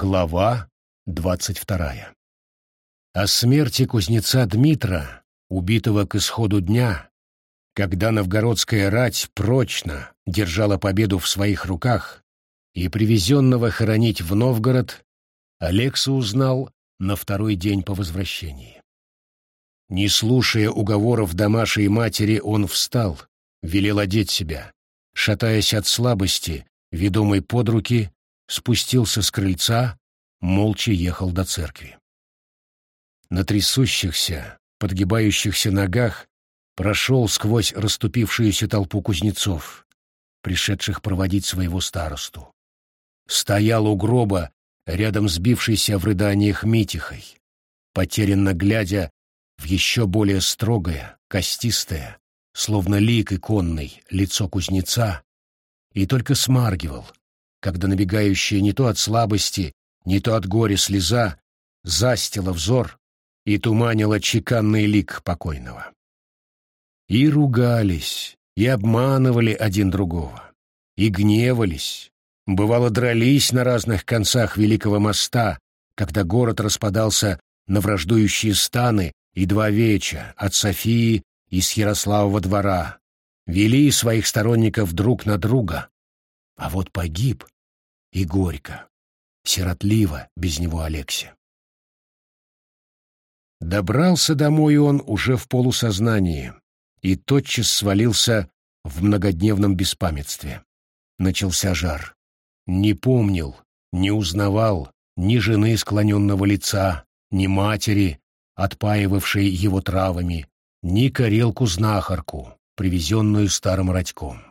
Глава двадцать вторая. О смерти кузнеца Дмитра, убитого к исходу дня, когда новгородская рать прочно держала победу в своих руках и привезенного хоронить в Новгород, Алекса узнал на второй день по возвращении. Не слушая уговоров домашей матери, он встал, велел одеть себя, шатаясь от слабости, ведомый под руки, спустился с крыльца, молча ехал до церкви. На трясущихся, подгибающихся ногах прошел сквозь расступившуюся толпу кузнецов, пришедших проводить своего старосту. Стоял у гроба, рядом сбившийся в рыданиях Митихой, потерянно глядя в еще более строгое, костистое, словно лик иконный, лицо кузнеца, и только смаргивал, когда набегающая не то от слабости, не то от горя слеза застила взор и туманила чеканный лик покойного. И ругались, и обманывали один другого, и гневались, бывало дрались на разных концах Великого моста, когда город распадался на враждующие станы и два веча от Софии из Ярославова двора, вели своих сторонников друг на друга. А вот погиб и горько, сиротливо без него Алексе. Добрался домой он уже в полусознании и тотчас свалился в многодневном беспамятстве. Начался жар. Не помнил, не узнавал ни жены склоненного лица, ни матери, отпаивавшей его травами, ни карелку-знахарку, привезенную старым радьком.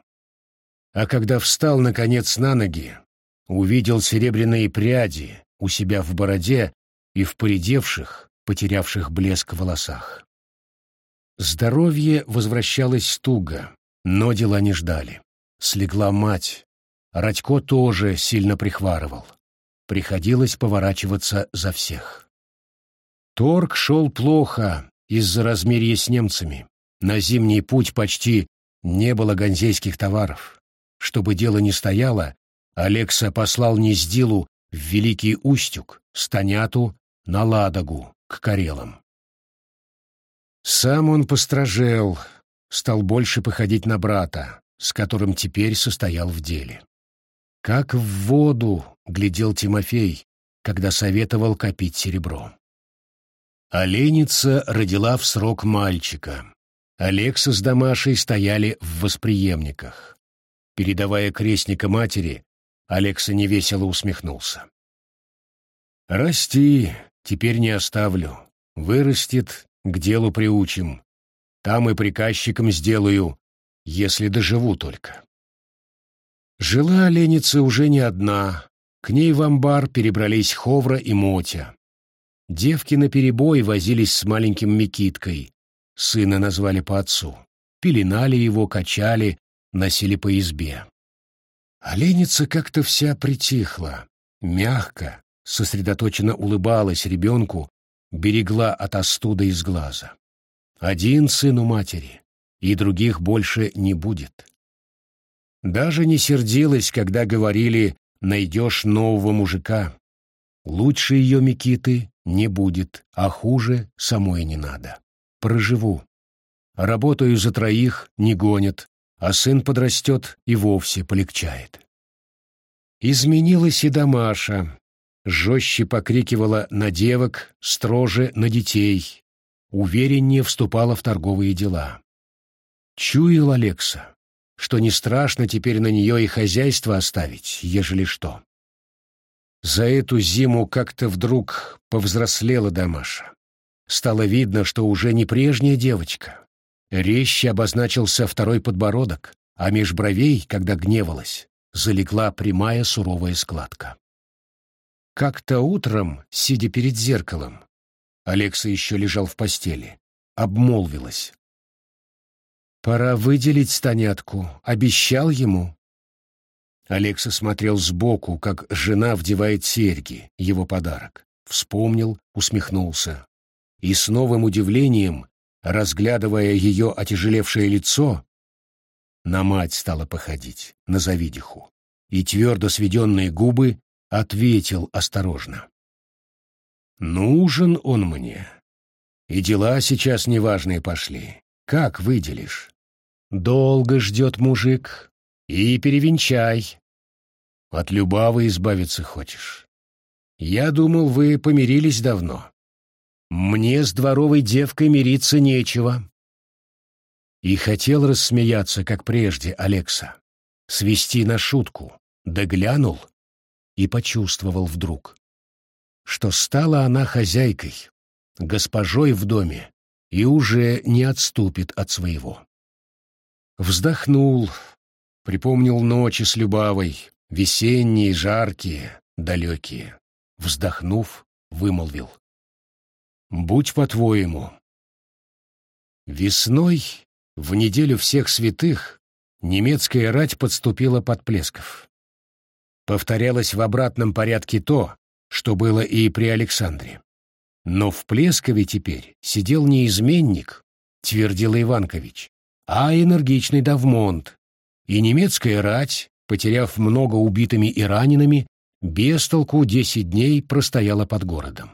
А когда встал, наконец, на ноги, увидел серебряные пряди у себя в бороде и в поредевших, потерявших блеск волосах. Здоровье возвращалось туго, но дела не ждали. Слегла мать. Радько тоже сильно прихварывал. Приходилось поворачиваться за всех. Торг шел плохо, из-за размерья с немцами. На зимний путь почти не было ганзейских товаров. Чтобы дело не стояло, Алекса послал Нездилу в Великий Устюг, Станяту, на Ладогу, к Карелам. Сам он постражел, стал больше походить на брата, с которым теперь состоял в деле. Как в воду глядел Тимофей, когда советовал копить серебро. Оленица родила в срок мальчика. Алекса с Дамашей стояли в восприемниках. Передавая крестника матери, Алекса невесело усмехнулся. «Расти, теперь не оставлю. Вырастет, к делу приучим. Там и приказчиком сделаю, если доживу только». Жила Оленица уже не одна. К ней в амбар перебрались Ховра и Мотя. Девки наперебой возились с маленьким Микиткой. Сына назвали по отцу. Пеленали его, качали, носили по избе. Оленица как-то вся притихла, мягко, сосредоточенно улыбалась ребенку, берегла от остуда из глаза. Один сын у матери, и других больше не будет. Даже не сердилась, когда говорили «найдешь нового мужика». Лучше ее Микиты не будет, а хуже самой не надо. Проживу. Работаю за троих, не гонят, а сын подрастет и вовсе полегчает. Изменилась и Дамаша. Жестче покрикивала на девок, строже на детей. Увереннее вступала в торговые дела. Чуял Алекса, что не страшно теперь на нее и хозяйство оставить, ежели что. За эту зиму как-то вдруг повзрослела Дамаша. Стало видно, что уже не прежняя девочка. Резче обозначился второй подбородок, а меж бровей, когда гневалась, залегла прямая суровая складка. Как-то утром, сидя перед зеркалом, Алекса еще лежал в постели, обмолвилась. «Пора выделить станятку. Обещал ему». Алекса смотрел сбоку, как жена вдевает серьги, его подарок. Вспомнил, усмехнулся. И с новым удивлением, разглядывая ее отяжелевшее лицо, на мать стала походить, на завидиху, и твердо сведенные губы ответил осторожно. «Нужен он мне. И дела сейчас неважные пошли. Как выделишь? Долго ждет мужик. И перевенчай. От Любавы избавиться хочешь. Я думал, вы помирились давно. Мне с дворовой девкой мириться нечего. И хотел рассмеяться, как прежде, Алекса, свести на шутку, да глянул и почувствовал вдруг, что стала она хозяйкой, госпожой в доме, и уже не отступит от своего. Вздохнул, припомнил ночи с Любавой, весенние, жаркие, далекие. Вздохнув, вымолвил. «Будь по-твоему». Весной в неделю всех святых немецкая рать подступила под Плесков. Повторялось в обратном порядке то, что было и при Александре. Но в Плескове теперь сидел не изменник, твердил Иванкович, а энергичный Давмонт, и немецкая рать, потеряв много убитыми и ранеными, без толку десять дней простояла под городом.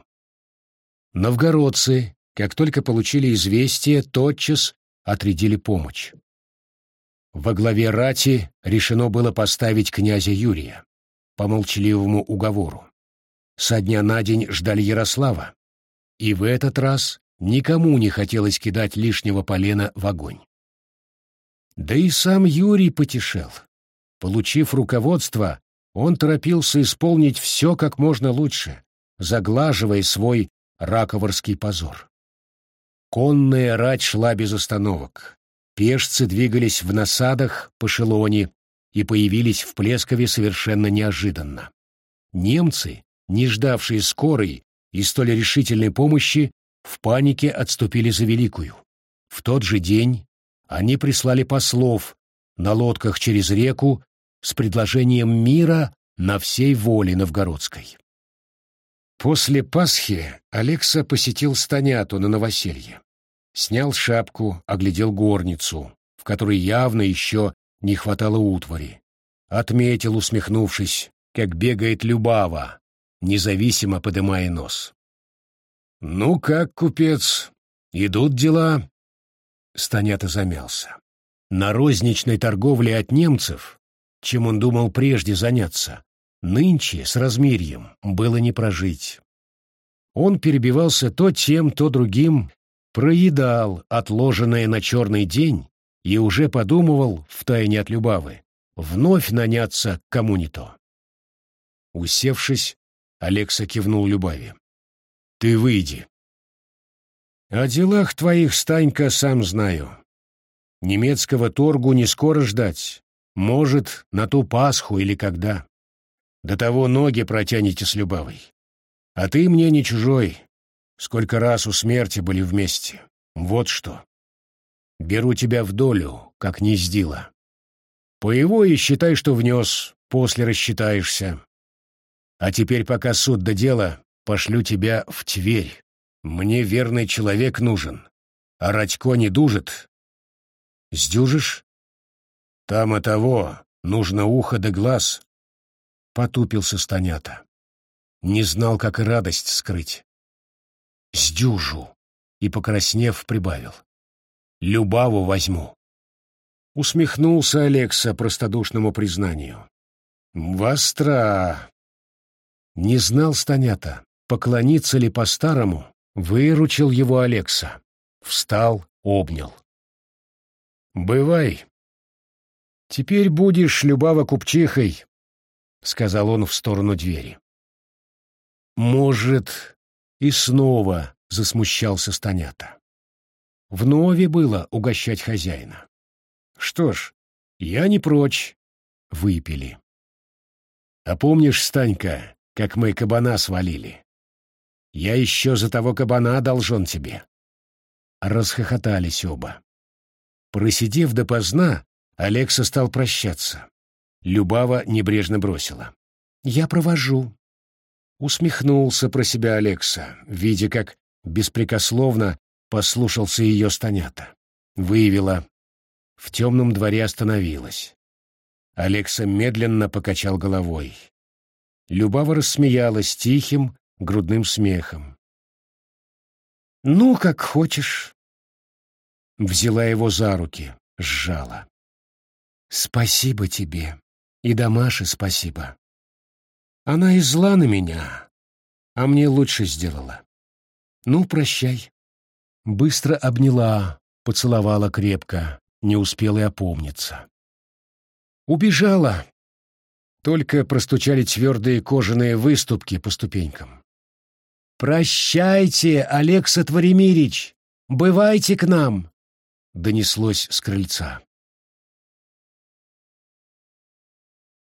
Новгородцы, как только получили известие, тотчас отрядили помощь. Во главе рати решено было поставить князя Юрия по молчаливому уговору. Со дня на день ждали Ярослава, и в этот раз никому не хотелось кидать лишнего полена в огонь. Да и сам Юрий потешел. Получив руководство, он торопился исполнить все как можно лучше, заглаживая свой раковарский позор. Конная рать шла без остановок. Пешцы двигались в насадах по Шелоне и появились в Плескове совершенно неожиданно. Немцы, не ждавшие скорой и столь решительной помощи, в панике отступили за Великую. В тот же день они прислали послов на лодках через реку с предложением мира на всей воле новгородской. После Пасхи Алекса посетил Станяту на новоселье снял шапку, оглядел горницу, в которой явно еще не хватало утвари. Отметил, усмехнувшись, как бегает Любава, независимо подымая нос. «Ну как, купец, идут дела?» Станята замялся. На розничной торговле от немцев, чем он думал прежде заняться, нынче с размерьем было не прожить. Он перебивался то тем, то другим, проедал отложенное на черный день и уже подумывал, втайне от Любавы, вновь наняться кому не то. Усевшись, Алекса кивнул Любави. «Ты выйди». «О делах твоих, Станька, сам знаю. Немецкого торгу не скоро ждать. Может, на ту Пасху или когда. До того ноги протянете с Любавой. А ты мне не чужой, Сколько раз у смерти были вместе. Вот что. Беру тебя в долю, как не сдила. По его и считай, что внес, после рассчитаешься. А теперь, пока суд до дела, пошлю тебя в Тверь. Мне верный человек нужен. А Радько не дужит. Сдюжишь? Там и того, нужно ухо да глаз. Потупился Станята. Не знал, как и радость скрыть сдюжу, и, покраснев, прибавил. Любаву возьму. Усмехнулся Алекса простодушному признанию. Востра! Не знал Станята, поклониться ли по-старому, выручил его Алекса. Встал, обнял. «Бывай. Теперь будешь Любава купчихой», — сказал он в сторону двери. «Может, и снова засмущался Станята. Вновь было угощать хозяина. Что ж, я не прочь. Выпили. А помнишь, Станька, как мы кабана свалили? Я еще за того кабана должен тебе. Расхохотались оба. Просидев допоздна, Алекса стал прощаться. Любава небрежно бросила. «Я провожу. Усмехнулся про себя Алекса, видя, как беспрекословно послушался ее станята. Выявила. В темном дворе остановилась. Алекса медленно покачал головой. Любава рассмеялась тихим, грудным смехом. «Ну, как хочешь». Взяла его за руки, сжала. «Спасибо тебе. И Дамаше спасибо. Она и зла на меня, а мне лучше сделала. Ну, прощай». Быстро обняла, поцеловала крепко, не успела и опомниться. Убежала. Только простучали твердые кожаные выступки по ступенькам. «Прощайте, Алекса Творимирич! Бывайте к нам!» — донеслось с крыльца.